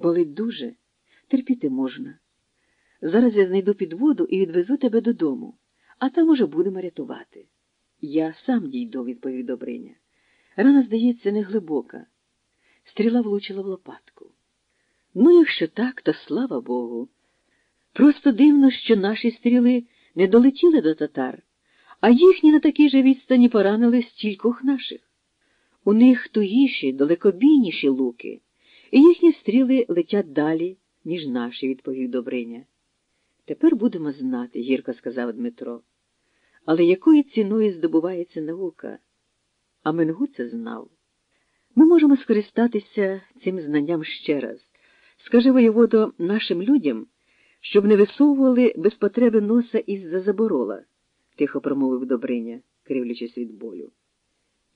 Болить дуже, терпіти можна. Зараз я знайду підводу і відвезу тебе додому, а там уже будемо рятувати. Я сам дійду, відповів Добриня. Рана, здається, не глибока. Стріла влучила в лопатку. Ну, якщо так, то слава Богу. Просто дивно, що наші стріли не долетіли до татар, а їхні на такій же відстані поранили стількох наших. У них тугіші, далекобійніші луки, і їхні стріли летять далі, ніж наші, відповів Добриня. Тепер будемо знати, гірко сказав Дмитро. Але якою ціною здобувається наука? А Менгу це знав. Ми можемо скористатися цим знанням ще раз. Скажи воєводо нашим людям, щоб не висовували без потреби носа із-за заборола, тихо промовив Добриня, кривлячись від болю.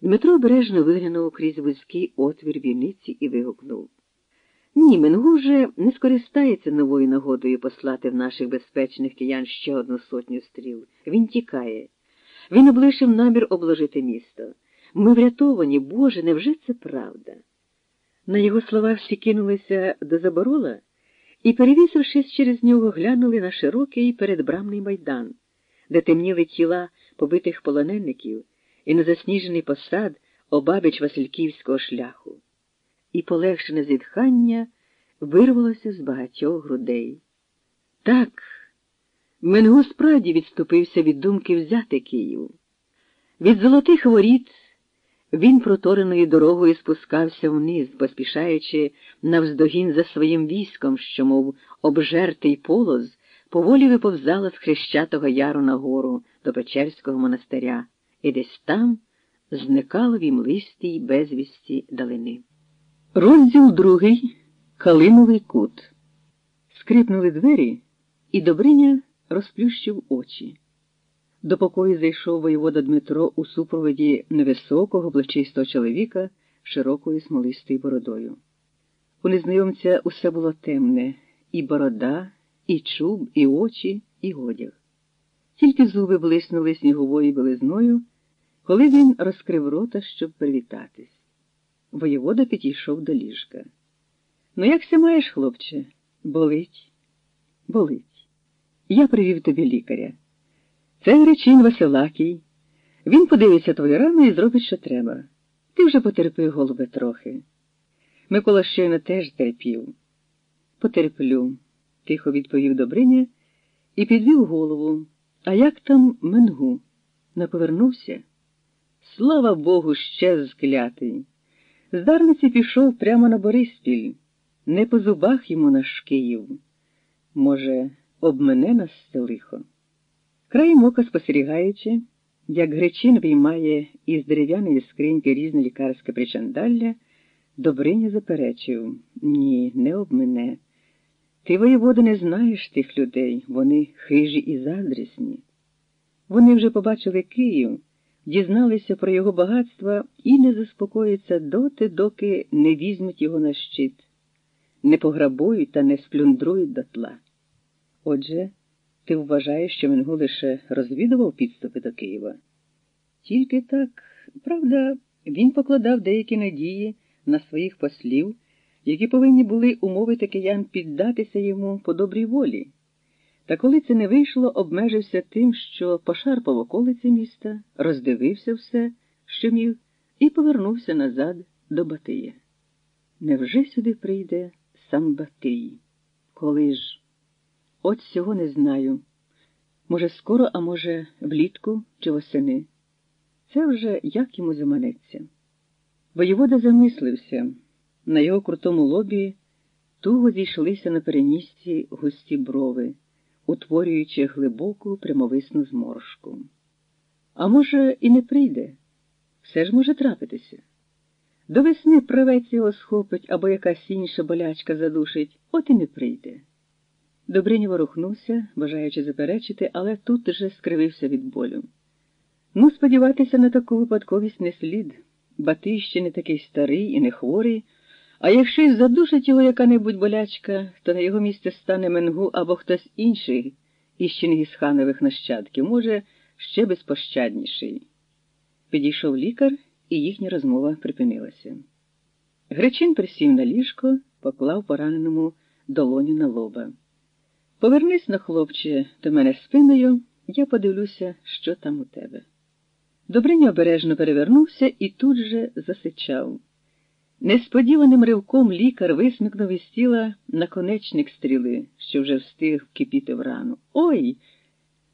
Дмитро обережно виглянув крізь вузький отвір війниці і вигукнув. Ні, Менгу вже не скористається новою нагодою послати в наших безпечних киян ще одну сотню стріл. Він тікає. Він облишив намір обложити місто. Ми врятовані, Боже, невже це правда? На його слова всі кинулися до заборола і, перевісившись через нього, глянули на широкий передбрамний майдан, де темніли тіла побитих полоненників і на засніжений посад обабіч Васильківського шляху. І полегшене зітхання вирвалося з багатьох грудей. Так, Менгу справді відступився від думки взяти Київ. Від золотих воріт він протореною дорогою спускався вниз, поспішаючи навздогін за своїм військом, що, мов обжертий полоз, поволі виповзало з Хрещатого яру нагору до Печерського монастиря, і десь там зникало в імлистій безвісті далини. Розділ другий Калиновий кут. Скрипнули двері, і Добриня розплющив очі. До покою зайшов воєвода Дмитро у супроводі невисокого, плечистого чоловіка широкою смолистою бородою. У незнайомця усе було темне і борода, і чуб, і очі, і одяг. Тільки зуби блиснули сніговою білизною, коли він розкрив рота, щоб привітатись. Воєвода підійшов до ліжка. Ну, як ся маєш, хлопче? Болить? Болить. Я привів тобі лікаря. Це Гречин Василакій. Він подивиться твою рану і зробить, що треба. Ти вже потерпи, голубе, трохи. Микола щойно теж терпів. Потерплю, тихо відповів Добриня і підвів голову. А як там Менгу? Не повернувся? Слава Богу, ще зклятий. З Дарниці пішов прямо на Бориспіль, не по зубах йому наш Київ. Може, обмене нас це лихо. Краєм ока спостерігаючи, як Гречин виймає із дерев'яної скриньки різне лікарське причандалля, Добриня заперечив ні, не обмене. Ти, воєвода, не знаєш тих людей, вони хижі і заздрісні. Вони вже побачили Київ, дізналися про його багатства і не заспокояться доти, доки не візьмуть його на щит, не пограбують та не сплюндрують дотла. Отже, ти вважаєш, що Менгу лише розвідував підступи до Києва? Тільки так, правда, він покладав деякі надії на своїх послів, які повинні були умовити киян піддатися йому по добрій волі. Та коли це не вийшло, обмежився тим, що пошарпав околиці міста, роздивився все, що міг, і повернувся назад до Батия. Невже сюди прийде сам Батий? Коли ж? От цього не знаю. Може, скоро, а може, влітку чи восени. Це вже як йому заманеться. Воєвода замислився. На його крутому лобі туго зійшлися на перенісці густі брови, утворюючи глибоку прямовисну зморшку. А може, і не прийде. Все ж може трапитися. До весни правець його схопить або якась інша болячка задушить, от і не прийде. Добриня ворухнувся, бажаючи заперечити, але тут же скривився від болю. Ну, сподіватися на таку випадковість не слід. Батий ще не такий старий і не хворий, а якщо й задушить його яка-небудь болячка, то на його місце стане Менгу або хтось інший із Чингісханових нащадків, може, ще безпощадніший. Підійшов лікар, і їхня розмова припинилася. Гречин присів на ліжко, поклав пораненому долоню на лоба. Повернись на, хлопче, до мене спиною, я подивлюся, що там у тебе. Добриня обережно перевернувся і тут же засичав. Несподіваним ривком лікар висмикнув із тіла наконечник стріли, що вже встиг кипіти в рану. Ой!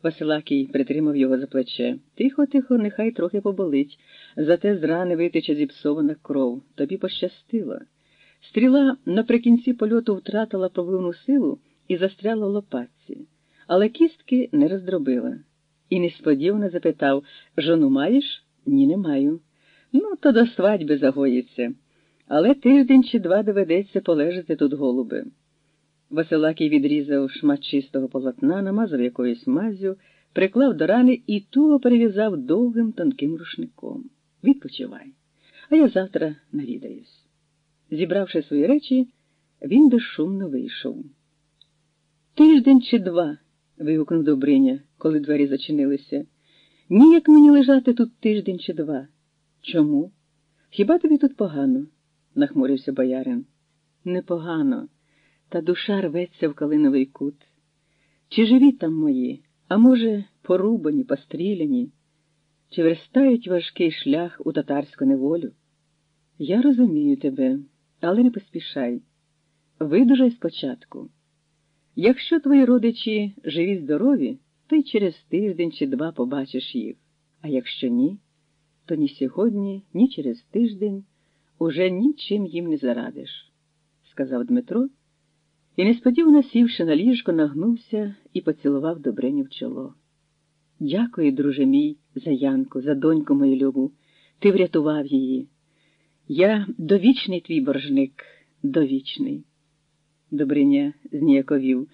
Василакій притримав його за плече. Тихо, тихо, нехай трохи поболить, зате з рани витече зіпсована кров. Тобі пощастило. Стріла наприкінці польоту втратила пробивну силу і застряла в лопатці, але кістки не роздробила. І несподівано запитав Жону маєш? Ні, не маю. Ну, то до свадьби загоїться. Але тиждень чи два доведеться полежати тут голуби. Василакій відрізав шмат чистого полотна, намазав якоюсь мазю, приклав до рани і туго перев'язав довгим тонким рушником. Відпочивай, а я завтра навідаюсь. Зібравши свої речі, він безшумно вийшов. Тиждень чи два. вигукнув Добриня, коли двері зачинилися. Ніяк мені лежати тут тиждень чи два. Чому? Хіба тобі тут погано? Нахмурився боярин. Непогано, та душа рветься в калиновий кут. Чи живі там мої, а може, порубані, постріляні, чи верстають важкий шлях у татарську неволю? Я розумію тебе, але не поспішай. Видужай спочатку. Якщо твої родичі живі здорові, й через тиждень чи два побачиш їх, а якщо ні, то ні сьогодні, ні через тиждень уже нічим їм не зарадиш, сказав Дмитро, і несподівано сівши на ліжко, нагнувся і поцілував Добриню в чоло. Дякую, друже мій, за Янку, за доньку мою любу. Ти врятував її. Я довічний твій боржник, довічний. Добриня зніяковів.